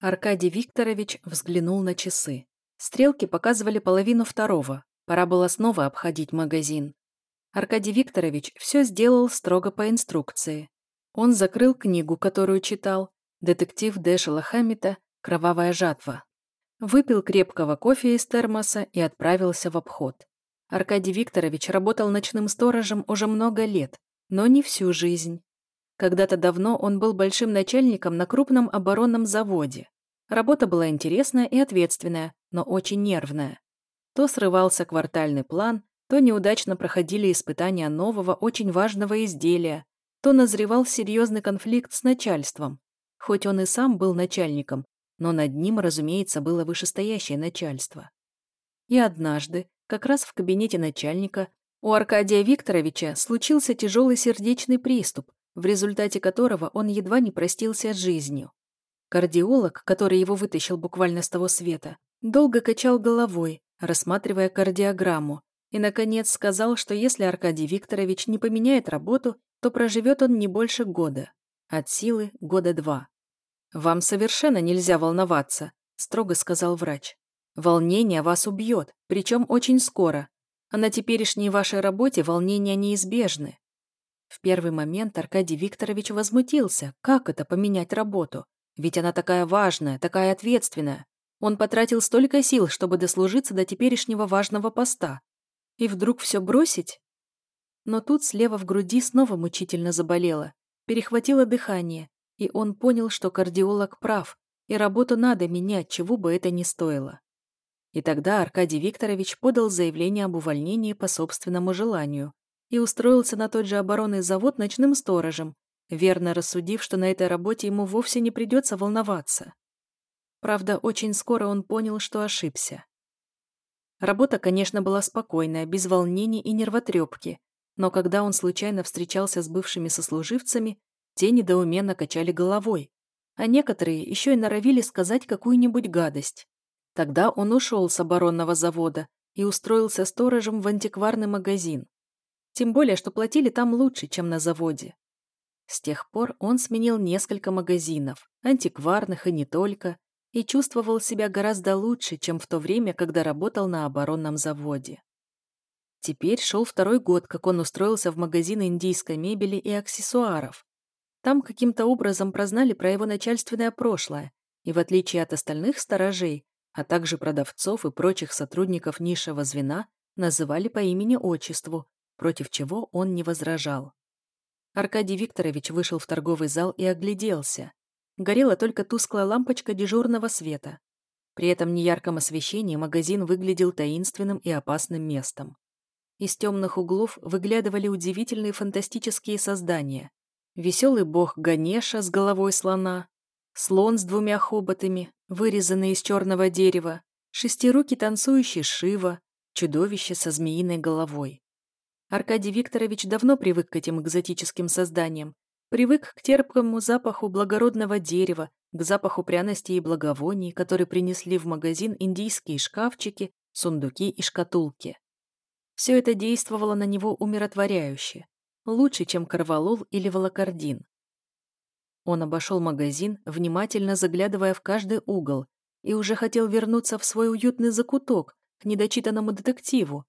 Аркадий Викторович взглянул на часы. Стрелки показывали половину второго. Пора было снова обходить магазин. Аркадий Викторович все сделал строго по инструкции. Он закрыл книгу, которую читал, детектив Дэшела Хаммита «Кровавая жатва». Выпил крепкого кофе из термоса и отправился в обход. Аркадий Викторович работал ночным сторожем уже много лет, но не всю жизнь. Когда-то давно он был большим начальником на крупном оборонном заводе. Работа была интересная и ответственная, но очень нервная. То срывался квартальный план, то неудачно проходили испытания нового, очень важного изделия, то назревал серьезный конфликт с начальством. Хоть он и сам был начальником, но над ним, разумеется, было вышестоящее начальство. И однажды, как раз в кабинете начальника, у Аркадия Викторовича случился тяжелый сердечный приступ, в результате которого он едва не простился с жизнью. Кардиолог, который его вытащил буквально с того света, долго качал головой, рассматривая кардиограмму, и, наконец, сказал, что если Аркадий Викторович не поменяет работу, то проживет он не больше года. От силы года два. «Вам совершенно нельзя волноваться», – строго сказал врач. «Волнение вас убьет, причем очень скоро, а на теперешней вашей работе волнения неизбежны». В первый момент Аркадий Викторович возмутился, как это поменять работу, ведь она такая важная, такая ответственная. Он потратил столько сил, чтобы дослужиться до теперешнего важного поста. И вдруг все бросить? Но тут слева в груди снова мучительно заболело, перехватило дыхание, и он понял, что кардиолог прав, и работу надо менять, чего бы это ни стоило. И тогда Аркадий Викторович подал заявление об увольнении по собственному желанию и устроился на тот же оборонный завод ночным сторожем, верно рассудив, что на этой работе ему вовсе не придется волноваться. Правда, очень скоро он понял, что ошибся. Работа, конечно, была спокойная, без волнений и нервотрепки, но когда он случайно встречался с бывшими сослуживцами, те недоуменно качали головой, а некоторые еще и норовили сказать какую-нибудь гадость. Тогда он ушел с оборонного завода и устроился сторожем в антикварный магазин. Тем более, что платили там лучше, чем на заводе. С тех пор он сменил несколько магазинов, антикварных и не только, и чувствовал себя гораздо лучше, чем в то время, когда работал на оборонном заводе. Теперь шел второй год, как он устроился в магазин индийской мебели и аксессуаров. Там каким-то образом прознали про его начальственное прошлое, и в отличие от остальных сторожей, а также продавцов и прочих сотрудников низшего звена, называли по имени-отчеству, против чего он не возражал. Аркадий Викторович вышел в торговый зал и огляделся. Горела только тусклая лампочка дежурного света. При этом неярком освещении магазин выглядел таинственным и опасным местом. Из темных углов выглядывали удивительные фантастические создания. Веселый бог Ганеша с головой слона, слон с двумя хоботами, вырезанный из черного дерева, шестирукий танцующий Шива, чудовище со змеиной головой. Аркадий Викторович давно привык к этим экзотическим созданиям, привык к терпкому запаху благородного дерева, к запаху пряностей и благовоний, которые принесли в магазин индийские шкафчики, сундуки и шкатулки. Все это действовало на него умиротворяюще, лучше, чем карвалол или волокордин. Он обошел магазин, внимательно заглядывая в каждый угол, и уже хотел вернуться в свой уютный закуток, к недочитанному детективу,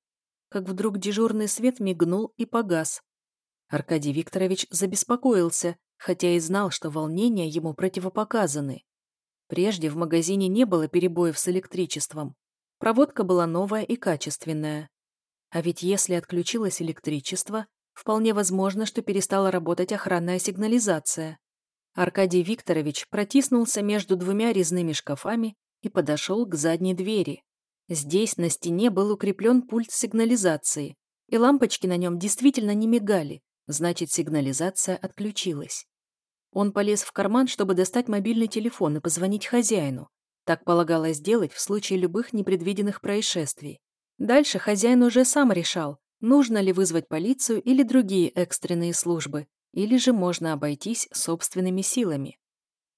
как вдруг дежурный свет мигнул и погас. Аркадий Викторович забеспокоился, хотя и знал, что волнения ему противопоказаны. Прежде в магазине не было перебоев с электричеством. Проводка была новая и качественная. А ведь если отключилось электричество, вполне возможно, что перестала работать охранная сигнализация. Аркадий Викторович протиснулся между двумя резными шкафами и подошел к задней двери. Здесь на стене был укреплен пульт сигнализации, и лампочки на нем действительно не мигали, значит, сигнализация отключилась. Он полез в карман, чтобы достать мобильный телефон и позвонить хозяину. Так полагалось сделать в случае любых непредвиденных происшествий. Дальше хозяин уже сам решал, нужно ли вызвать полицию или другие экстренные службы, или же можно обойтись собственными силами.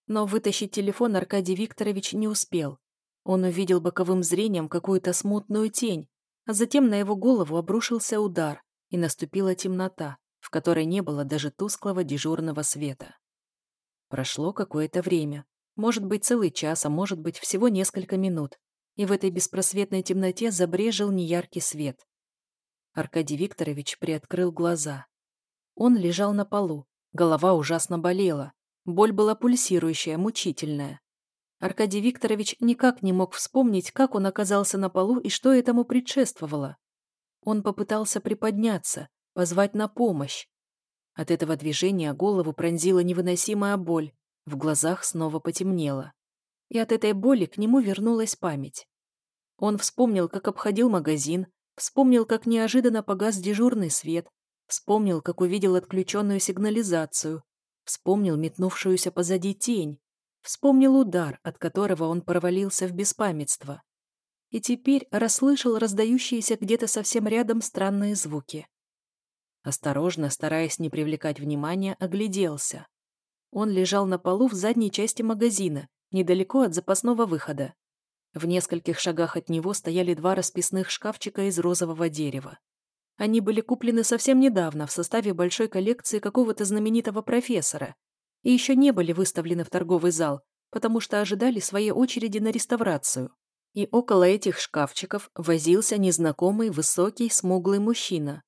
Но вытащить телефон Аркадий Викторович не успел. Он увидел боковым зрением какую-то смутную тень, а затем на его голову обрушился удар, и наступила темнота, в которой не было даже тусклого дежурного света. Прошло какое-то время. Может быть, целый час, а может быть, всего несколько минут. И в этой беспросветной темноте забрежил неяркий свет. Аркадий Викторович приоткрыл глаза. Он лежал на полу, голова ужасно болела. Боль была пульсирующая, мучительная. Аркадий Викторович никак не мог вспомнить, как он оказался на полу и что этому предшествовало. Он попытался приподняться, позвать на помощь. От этого движения голову пронзила невыносимая боль, в глазах снова потемнело. И от этой боли к нему вернулась память. Он вспомнил, как обходил магазин, вспомнил, как неожиданно погас дежурный свет, вспомнил, как увидел отключенную сигнализацию, вспомнил метнувшуюся позади тень, вспомнил удар, от которого он провалился в беспамятство. И теперь расслышал раздающиеся где-то совсем рядом странные звуки. Осторожно, стараясь не привлекать внимания, огляделся. Он лежал на полу в задней части магазина, недалеко от запасного выхода. В нескольких шагах от него стояли два расписных шкафчика из розового дерева. Они были куплены совсем недавно в составе большой коллекции какого-то знаменитого профессора и еще не были выставлены в торговый зал, потому что ожидали своей очереди на реставрацию. И около этих шкафчиков возился незнакомый высокий смуглый мужчина.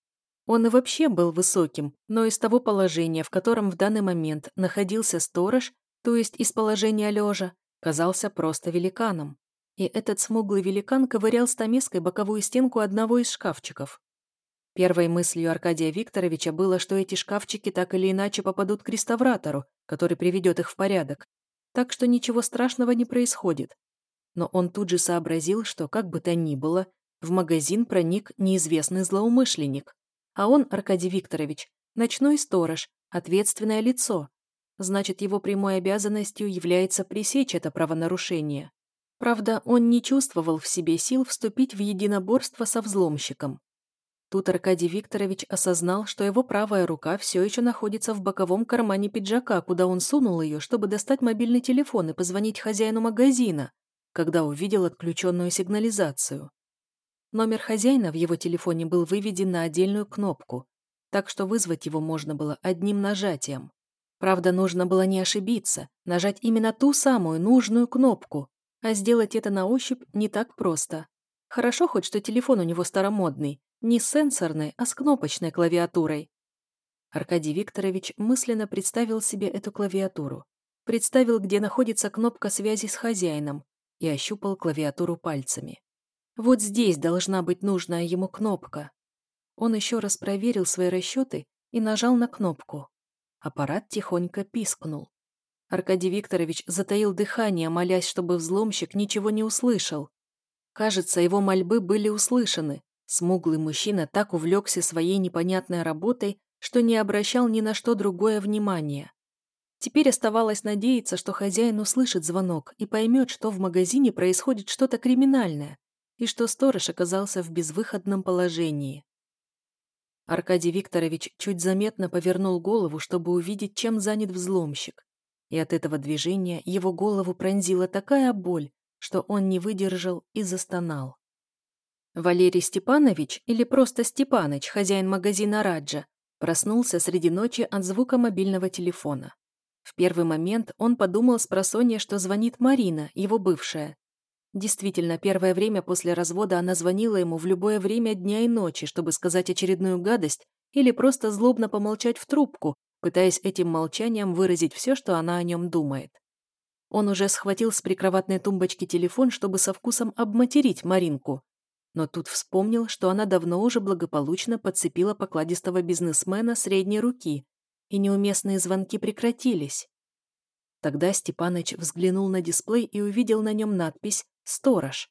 Он и вообще был высоким, но из того положения, в котором в данный момент находился сторож, то есть из положения лежа, казался просто великаном. И этот смуглый великан ковырял стамеской боковую стенку одного из шкафчиков. Первой мыслью Аркадия Викторовича было, что эти шкафчики так или иначе попадут к реставратору, который приведет их в порядок. Так что ничего страшного не происходит. Но он тут же сообразил, что, как бы то ни было, в магазин проник неизвестный злоумышленник. А он, Аркадий Викторович, ночной сторож, ответственное лицо. Значит, его прямой обязанностью является пресечь это правонарушение. Правда, он не чувствовал в себе сил вступить в единоборство со взломщиком. Тут Аркадий Викторович осознал, что его правая рука все еще находится в боковом кармане пиджака, куда он сунул ее, чтобы достать мобильный телефон и позвонить хозяину магазина, когда увидел отключенную сигнализацию. Номер хозяина в его телефоне был выведен на отдельную кнопку, так что вызвать его можно было одним нажатием. Правда, нужно было не ошибиться, нажать именно ту самую нужную кнопку, а сделать это на ощупь не так просто. Хорошо хоть, что телефон у него старомодный, не сенсорной, а с кнопочной клавиатурой. Аркадий Викторович мысленно представил себе эту клавиатуру, представил, где находится кнопка связи с хозяином, и ощупал клавиатуру пальцами. Вот здесь должна быть нужная ему кнопка. Он еще раз проверил свои расчеты и нажал на кнопку. Аппарат тихонько пискнул. Аркадий Викторович затаил дыхание, молясь, чтобы взломщик ничего не услышал. Кажется, его мольбы были услышаны. Смуглый мужчина так увлекся своей непонятной работой, что не обращал ни на что другое внимания. Теперь оставалось надеяться, что хозяин услышит звонок и поймет, что в магазине происходит что-то криминальное, и что сторож оказался в безвыходном положении. Аркадий Викторович чуть заметно повернул голову, чтобы увидеть, чем занят взломщик. И от этого движения его голову пронзила такая боль, что он не выдержал и застонал. Валерий Степанович, или просто Степаныч, хозяин магазина «Раджа», проснулся среди ночи от звука мобильного телефона. В первый момент он подумал с просонья, что звонит Марина, его бывшая, Действительно, первое время после развода она звонила ему в любое время дня и ночи, чтобы сказать очередную гадость или просто злобно помолчать в трубку, пытаясь этим молчанием выразить все, что она о нем думает. Он уже схватил с прикроватной тумбочки телефон, чтобы со вкусом обматерить Маринку. Но тут вспомнил, что она давно уже благополучно подцепила покладистого бизнесмена средней руки, и неуместные звонки прекратились. Тогда Степаныч взглянул на дисплей и увидел на нем надпись Сторож.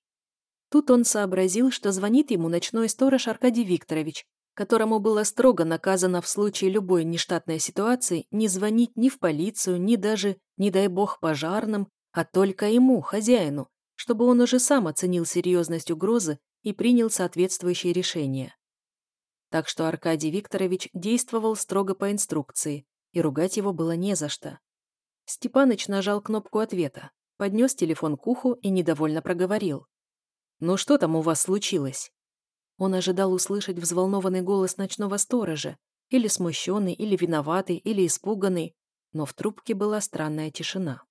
Тут он сообразил, что звонит ему ночной сторож Аркадий Викторович, которому было строго наказано в случае любой нештатной ситуации не звонить ни в полицию, ни даже, не дай бог, пожарным, а только ему, хозяину, чтобы он уже сам оценил серьезность угрозы и принял соответствующее решение. Так что Аркадий Викторович действовал строго по инструкции, и ругать его было не за что. Степаныч нажал кнопку ответа поднес телефон к уху и недовольно проговорил. «Ну что там у вас случилось?» Он ожидал услышать взволнованный голос ночного сторожа, или смущенный, или виноватый, или испуганный, но в трубке была странная тишина.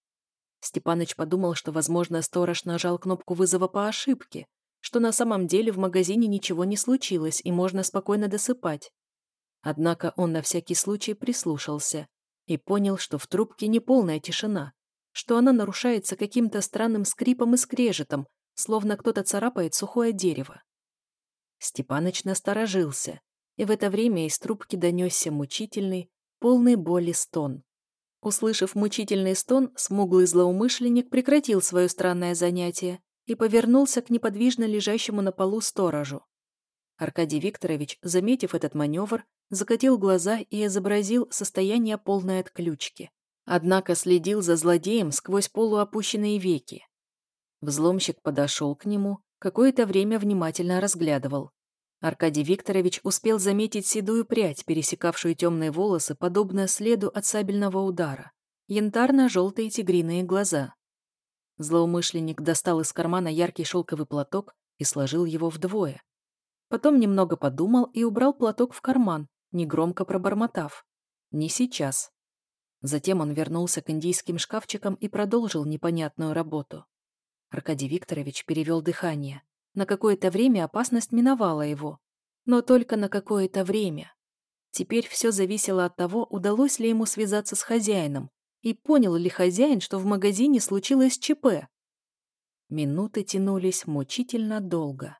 Степаныч подумал, что, возможно, сторож нажал кнопку вызова по ошибке, что на самом деле в магазине ничего не случилось и можно спокойно досыпать. Однако он на всякий случай прислушался и понял, что в трубке не полная тишина, что она нарушается каким-то странным скрипом и скрежетом, словно кто-то царапает сухое дерево. Степаныч насторожился, и в это время из трубки донесся мучительный, полный боли стон. Услышав мучительный стон, смуглый злоумышленник прекратил свое странное занятие и повернулся к неподвижно лежащему на полу сторожу. Аркадий Викторович, заметив этот маневр, закатил глаза и изобразил состояние полной отключки. Однако следил за злодеем сквозь полуопущенные веки. Взломщик подошел к нему, какое-то время внимательно разглядывал. Аркадий Викторович успел заметить седую прядь, пересекавшую темные волосы, подобно следу от сабельного удара. Янтарно-желтые тигриные глаза. Злоумышленник достал из кармана яркий шелковый платок и сложил его вдвое. Потом немного подумал и убрал платок в карман, негромко пробормотав. «Не сейчас». Затем он вернулся к индийским шкафчикам и продолжил непонятную работу. Аркадий Викторович перевел дыхание. На какое-то время опасность миновала его. Но только на какое-то время. Теперь все зависело от того, удалось ли ему связаться с хозяином, и понял ли хозяин, что в магазине случилось ЧП. Минуты тянулись мучительно долго.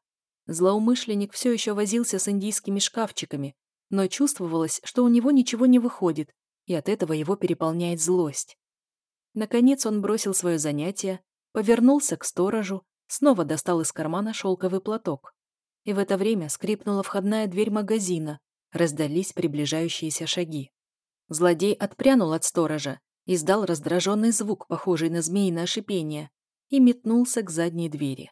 Злоумышленник все еще возился с индийскими шкафчиками, но чувствовалось, что у него ничего не выходит, и от этого его переполняет злость. Наконец он бросил свое занятие, повернулся к сторожу снова достал из кармана шелковый платок. И в это время скрипнула входная дверь магазина, раздались приближающиеся шаги. Злодей отпрянул от сторожа, издал раздраженный звук, похожий на змеиное шипение, и метнулся к задней двери.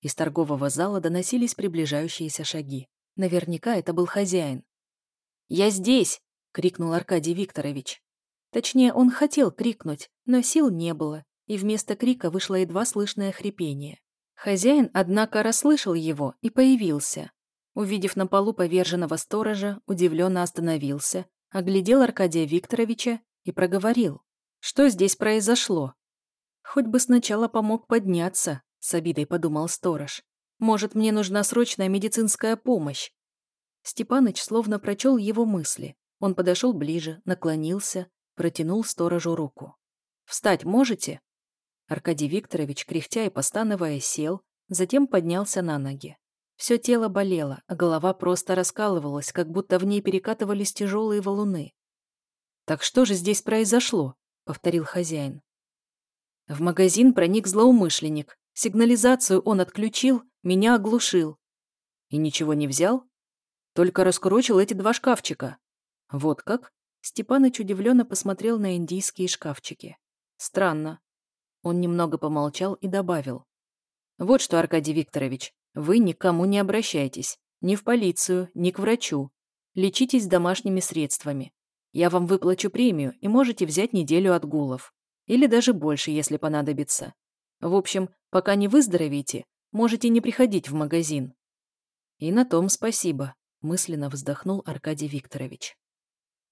Из торгового зала доносились приближающиеся шаги. Наверняка это был хозяин. «Я здесь!» — крикнул Аркадий Викторович. Точнее, он хотел крикнуть, но сил не было, и вместо крика вышло едва слышное хрипение. Хозяин, однако, расслышал его и появился. Увидев на полу поверженного сторожа, удивленно остановился, оглядел Аркадия Викторовича и проговорил. «Что здесь произошло?» «Хоть бы сначала помог подняться», — с обидой подумал сторож. «Может, мне нужна срочная медицинская помощь?» Степаныч словно прочел его мысли. Он подошел ближе, наклонился, протянул сторожу руку. «Встать можете?» Аркадий Викторович, кряхтя и постановая, сел, затем поднялся на ноги. Все тело болело, а голова просто раскалывалась, как будто в ней перекатывались тяжелые валуны. «Так что же здесь произошло?» — повторил хозяин. В магазин проник злоумышленник. Сигнализацию он отключил, меня оглушил. И ничего не взял? Только раскурочил эти два шкафчика. Вот как? Степаныч удивленно посмотрел на индийские шкафчики. Странно. Он немного помолчал и добавил. «Вот что, Аркадий Викторович, вы никому не обращайтесь. Ни в полицию, ни к врачу. Лечитесь домашними средствами. Я вам выплачу премию и можете взять неделю отгулов. Или даже больше, если понадобится. В общем, пока не выздоровеете, можете не приходить в магазин». «И на том спасибо», – мысленно вздохнул Аркадий Викторович.